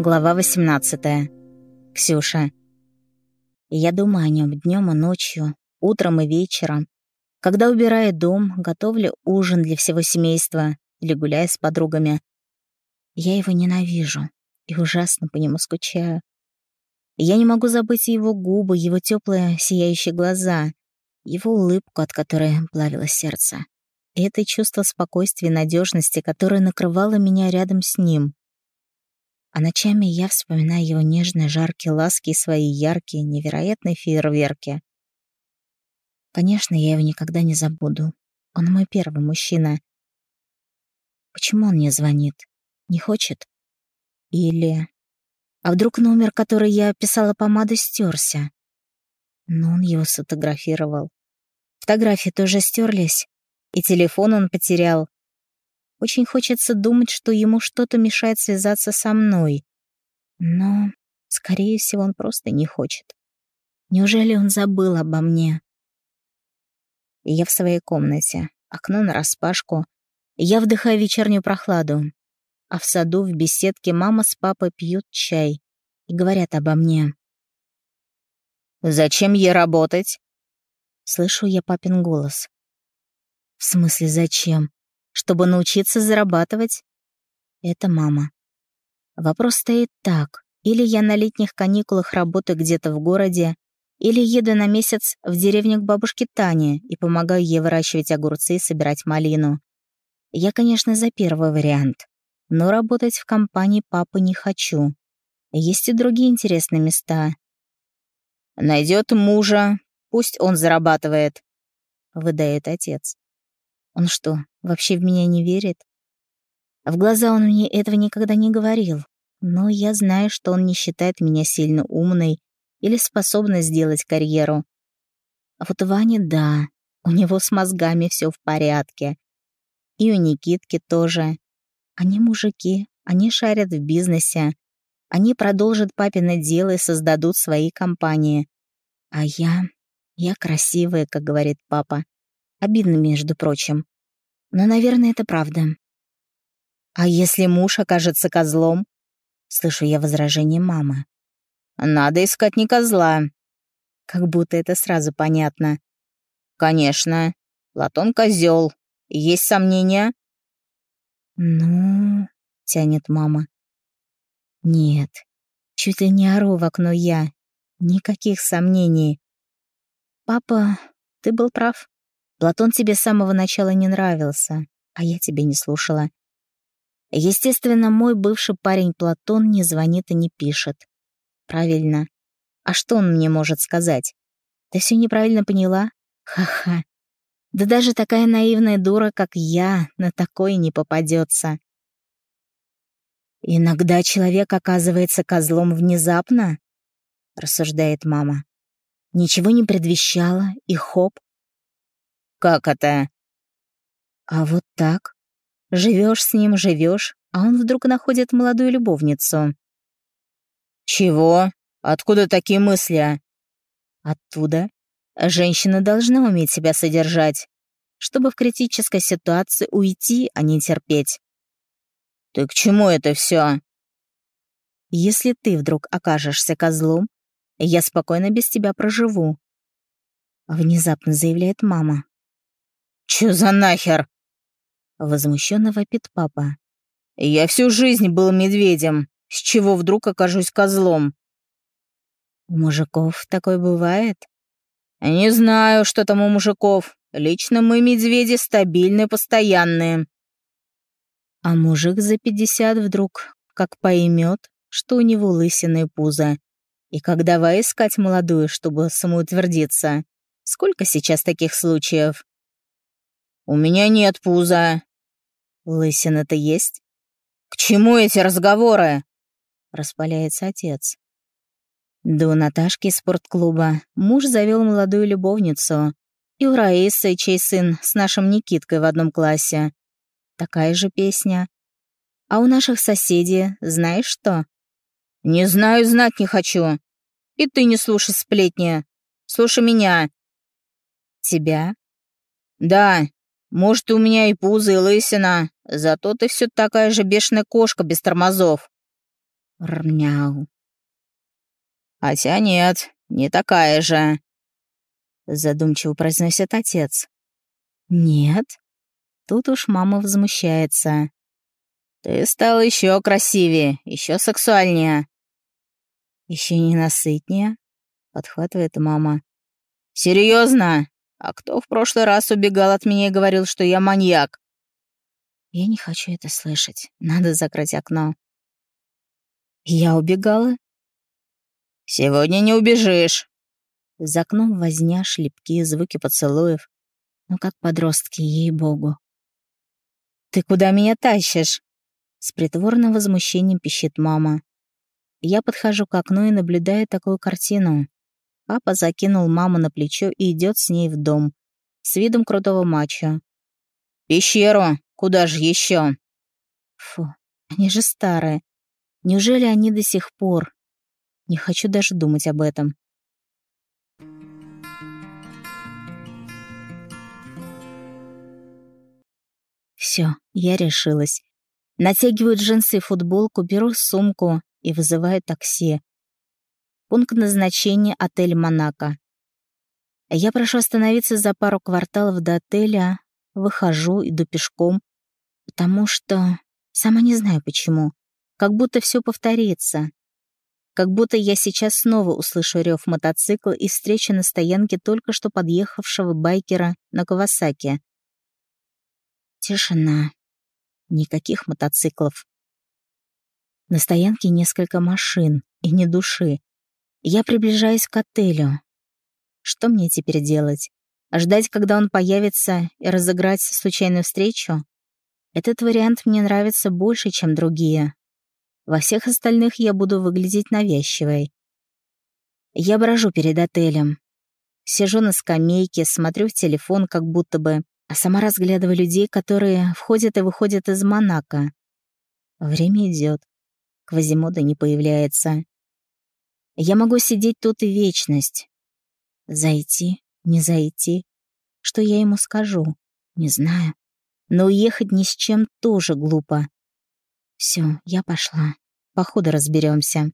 Глава 18. Ксюша. Я думаю о нем днем и ночью, утром и вечером. Когда убираю дом, готовлю ужин для всего семейства или гуляю с подругами. Я его ненавижу и ужасно по нему скучаю. Я не могу забыть его губы, его теплые сияющие глаза, его улыбку, от которой плавило сердце. И это чувство спокойствия и надежности, которое накрывало меня рядом с ним. А ночами я вспоминаю его нежные, жаркие ласки и свои яркие, невероятные фейерверки. Конечно, я его никогда не забуду. Он мой первый мужчина. Почему он не звонит? Не хочет? Или... А вдруг номер, который я писала помадой, стерся? Но он его сфотографировал. Фотографии тоже стерлись, и телефон он потерял, очень хочется думать, что ему что-то мешает связаться со мной. Но, скорее всего, он просто не хочет. Неужели он забыл обо мне? Я в своей комнате, окно нараспашку. Я вдыхаю вечернюю прохладу. А в саду, в беседке, мама с папой пьют чай и говорят обо мне. «Зачем ей работать?» Слышу я папин голос. «В смысле, зачем? Чтобы научиться зарабатывать? Это мама. Вопрос стоит так. Или я на летних каникулах работаю где-то в городе, или еду на месяц в деревню к бабушке Тане и помогаю ей выращивать огурцы и собирать малину. Я, конечно, за первый вариант, но работать в компании папы не хочу. Есть и другие интересные места. Найдет мужа, пусть он зарабатывает, выдает отец. Он что, вообще в меня не верит? В глаза он мне этого никогда не говорил, но я знаю, что он не считает меня сильно умной или способной сделать карьеру. А вот Ваня, да, у него с мозгами все в порядке. И у Никитки тоже. Они мужики, они шарят в бизнесе. Они продолжат папино дело и создадут свои компании. А я... Я красивая, как говорит папа. Обидно, между прочим. Но, наверное, это правда. А если муж окажется козлом? Слышу я возражение мамы. Надо искать не козла. Как будто это сразу понятно. Конечно. Платон козел. Есть сомнения? Ну, тянет мама. Нет. Чуть ли не ору в окно я. Никаких сомнений. Папа, ты был прав. Платон тебе с самого начала не нравился, а я тебя не слушала. Естественно, мой бывший парень Платон не звонит и не пишет. Правильно. А что он мне может сказать? Ты все неправильно поняла? Ха-ха. Да даже такая наивная дура, как я, на такое не попадется. Иногда человек оказывается козлом внезапно, рассуждает мама. Ничего не предвещало, и хоп, «Как это?» «А вот так. Живешь с ним, живешь, а он вдруг находит молодую любовницу». «Чего? Откуда такие мысли?» «Оттуда. Женщина должна уметь себя содержать, чтобы в критической ситуации уйти, а не терпеть». «Ты к чему это все? «Если ты вдруг окажешься козлом, я спокойно без тебя проживу», — внезапно заявляет мама. «Чё за нахер?» Возмущенно вопит папа. «Я всю жизнь был медведем. С чего вдруг окажусь козлом?» «У мужиков такое бывает?» «Не знаю, что там у мужиков. Лично мы медведи стабильные, постоянные». А мужик за пятьдесят вдруг как поймет, что у него лысина и пузо. И как давай искать молодую, чтобы самоутвердиться. Сколько сейчас таких случаев? «У меня нет пуза». «Лысина-то есть?» «К чему эти разговоры?» Распаляется отец. У Наташки спортклуба муж завел молодую любовницу. И у Раисы, чей сын с нашим Никиткой в одном классе. Такая же песня. А у наших соседей знаешь что? «Не знаю, знать не хочу. И ты не слушай сплетни. Слушай меня». «Тебя?» «Да, может, у меня и пузо, и лысина, зато ты все такая же бешеная кошка без тормозов. Рмяу. «Хотя нет, не такая же», — задумчиво произносит отец. «Нет?» Тут уж мама возмущается. «Ты стала еще красивее, еще сексуальнее». Еще ненасытнее», — подхватывает мама. «Серьезно? А кто в прошлый раз убегал от меня и говорил, что я маньяк?» Я не хочу это слышать. Надо закрыть окно. Я убегала? Сегодня не убежишь. За окном возня, шлепки, звуки поцелуев. Ну, как подростки, ей-богу. «Ты куда меня тащишь?» С притворным возмущением пищит мама. Я подхожу к окну и наблюдаю такую картину. Папа закинул маму на плечо и идет с ней в дом. С видом крутого мачо. «Пещеру! Куда же еще? Фу, они же старые. Неужели они до сих пор? Не хочу даже думать об этом. Все, я решилась. Натягиваю джинсы и футболку, беру сумку и вызываю такси. Пункт назначения — отель «Монако». Я прошу остановиться за пару кварталов до отеля, выхожу, иду пешком, потому что... Сама не знаю почему. Как будто все повторится. Как будто я сейчас снова услышу рев мотоцикла и встречу на стоянке только что подъехавшего байкера на Кавасаке. Тишина. Никаких мотоциклов. На стоянке несколько машин и ни души. Я приближаюсь к отелю. Что мне теперь делать? Ждать, когда он появится, и разыграть случайную встречу? Этот вариант мне нравится больше, чем другие. Во всех остальных я буду выглядеть навязчивой. Я брожу перед отелем. Сижу на скамейке, смотрю в телефон как будто бы, а сама разглядываю людей, которые входят и выходят из Монако. Время идет. Квазимода не появляется. Я могу сидеть тут и вечность. Зайти, не зайти. Что я ему скажу? Не знаю но уехать ни с чем тоже глупо. Все, я пошла. Походу разберемся.